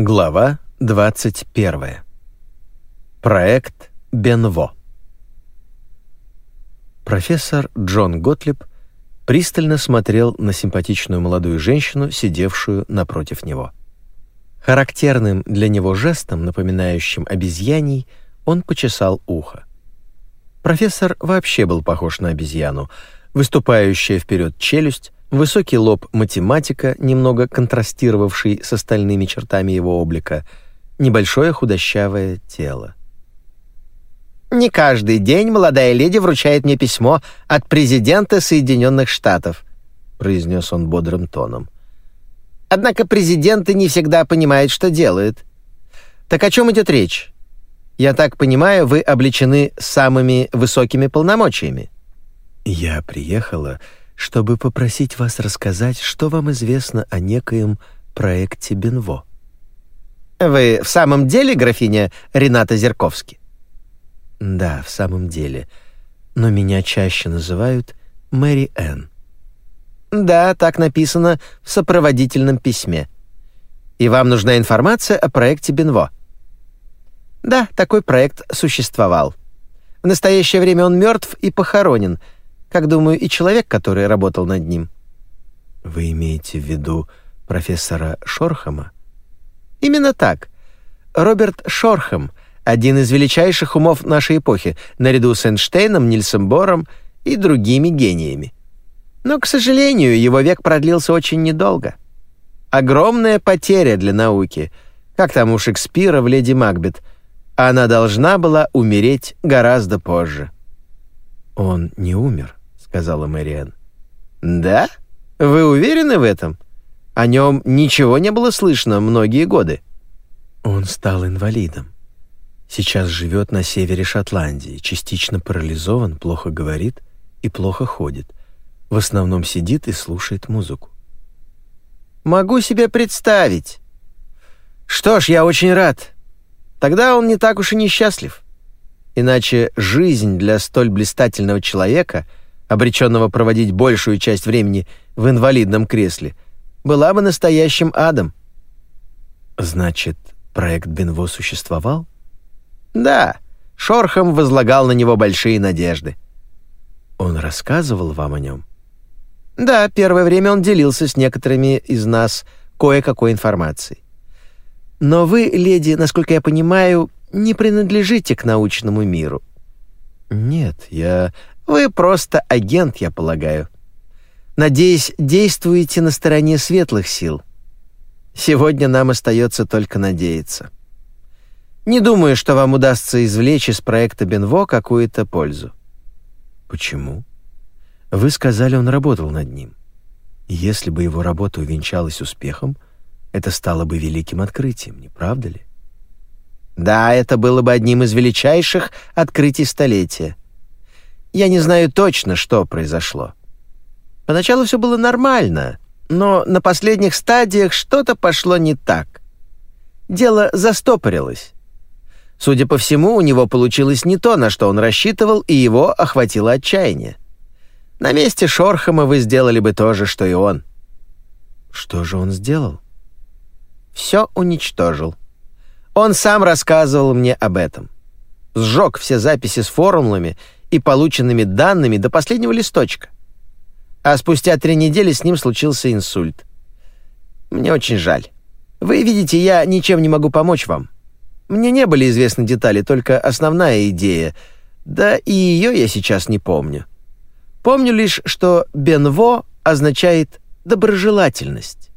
Глава 21. Проект Бенво. Профессор Джон Готлиб пристально смотрел на симпатичную молодую женщину, сидевшую напротив него. Характерным для него жестом, напоминающим обезьяний, он почесал ухо. Профессор вообще был похож на обезьяну, выступающая вперед челюсть, Высокий лоб математика, немного контрастировавший с остальными чертами его облика, небольшое худощавое тело. «Не каждый день молодая леди вручает мне письмо от президента Соединенных Штатов», произнес он бодрым тоном. «Однако президенты не всегда понимают, что делают. Так о чем идет речь? Я так понимаю, вы облечены самыми высокими полномочиями». «Я приехала...» чтобы попросить вас рассказать, что вам известно о некоем проекте Бенво. Вы в самом деле графиня Рената Зерковски? Да, в самом деле. Но меня чаще называют Мэри Энн. Да, так написано в сопроводительном письме. И вам нужна информация о проекте Бенво. Да, такой проект существовал. В настоящее время он мертв и похоронен — как, думаю, и человек, который работал над ним. Вы имеете в виду профессора Шорхама? Именно так. Роберт Шорхам, один из величайших умов нашей эпохи, наряду с Эйнштейном, Нильсом Бором и другими гениями. Но, к сожалению, его век продлился очень недолго. Огромная потеря для науки, как там у Шекспира в «Леди Макбет», она должна была умереть гораздо позже. Он не умер сказала Мэриэн. Да? Вы уверены в этом? О нем ничего не было слышно многие годы. Он стал инвалидом. Сейчас живет на севере Шотландии, частично парализован, плохо говорит и плохо ходит. В основном сидит и слушает музыку. Могу себе представить. Что ж, я очень рад. Тогда он не так уж и несчастлив. Иначе жизнь для столь блистательного человека — обреченного проводить большую часть времени в инвалидном кресле, была бы настоящим адом. Значит, проект Бенво существовал? Да, Шорхам возлагал на него большие надежды. Он рассказывал вам о нем? Да, первое время он делился с некоторыми из нас кое-какой информацией. Но вы, леди, насколько я понимаю, не принадлежите к научному миру. Нет, я вы просто агент, я полагаю. Надеюсь, действуете на стороне светлых сил. Сегодня нам остается только надеяться. Не думаю, что вам удастся извлечь из проекта Бенво какую-то пользу. Почему? Вы сказали, он работал над ним. Если бы его работа увенчалась успехом, это стало бы великим открытием, не правда ли? Да, это было бы одним из величайших открытий столетия. Я не знаю точно, что произошло. Поначалу все было нормально, но на последних стадиях что-то пошло не так. Дело застопорилось. Судя по всему, у него получилось не то, на что он рассчитывал, и его охватило отчаяние. На месте Шорхама вы сделали бы то же, что и он. Что же он сделал? Все уничтожил. Он сам рассказывал мне об этом. Сжег все записи с формулами и полученными данными до последнего листочка. А спустя три недели с ним случился инсульт. Мне очень жаль. Вы видите, я ничем не могу помочь вам. Мне не были известны детали, только основная идея. Да и ее я сейчас не помню. Помню лишь, что «бенво» означает «доброжелательность».